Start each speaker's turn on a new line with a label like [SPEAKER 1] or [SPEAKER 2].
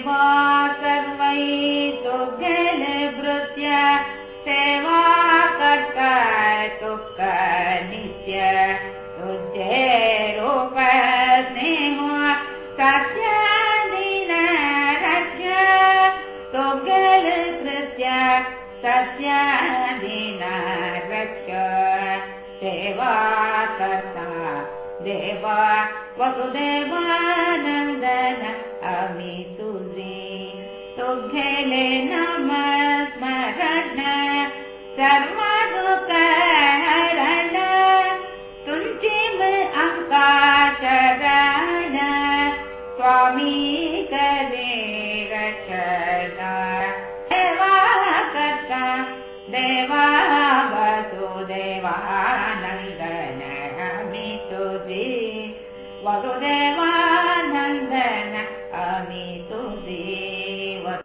[SPEAKER 1] देवा सर्वै तुभ्यन भृत्य सेवा कर्ता तुक नित्य स्नेह सत्यादीन रक्ष्य तुभ्यन कृत्य सत्यादीन रक्ष्य सेवा कर्ता देवा वसुदेवानन्दन अमि तुझे सर्वदुःखहरण तुञ्चिम अङ्काचरण स्वामी करे रचना देवा कर्ता देवा वसुदेवानन्दन अमि तुझे वसुदेवा